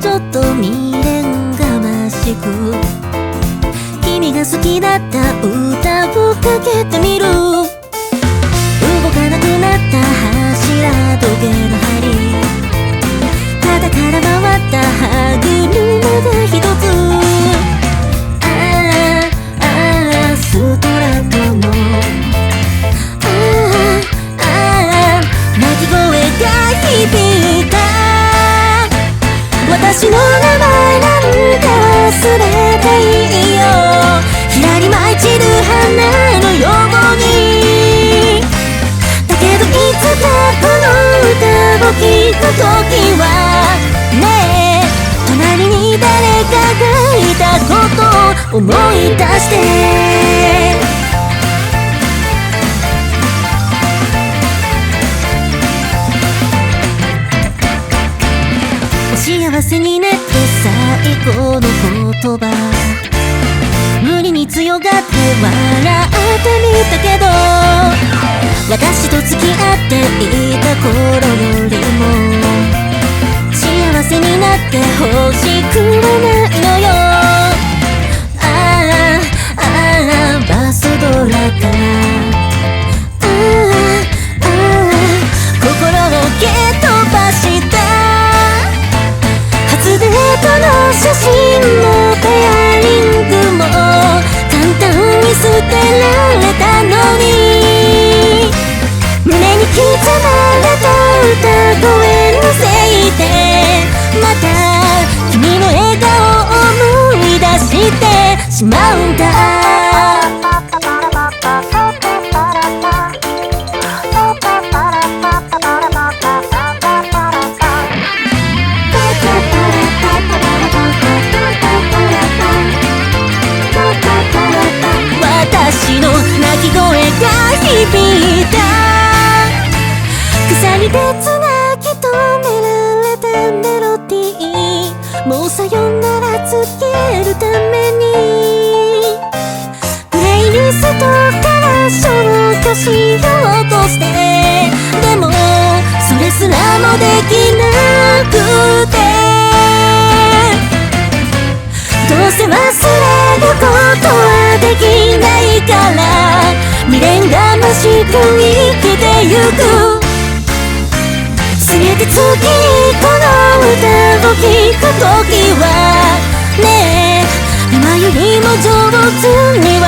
ちょっと未練がましく君が好きだった歌をかけてみる。動かなくなった柱時計の針。肩から回った歯車が一つ。ああああストラッのああああ鳴き声が響く。私の名前なんか忘れていいよ。ひらり舞い散る花のようにだけどいつかこの歌を聴く時はねえ隣に誰かがいたことを思い出して。幸せにねって最高の言葉無理に強がって笑ってみたけど私と付き合っていた頃よりも幸せになってほしくはないてられたのに胸に刻まれた歌声のせいでまた君の笑顔を思い出してしまうんだ声が響いた草にでつなぎ止められたメロディーもうさよならつけるためにプレイリストから消去しようとしてでもそれすらもできなくてどうせ忘れることはできないから未練がましく生きてゆく。すべて月この歌を聴くときはねえ。今よりも上手に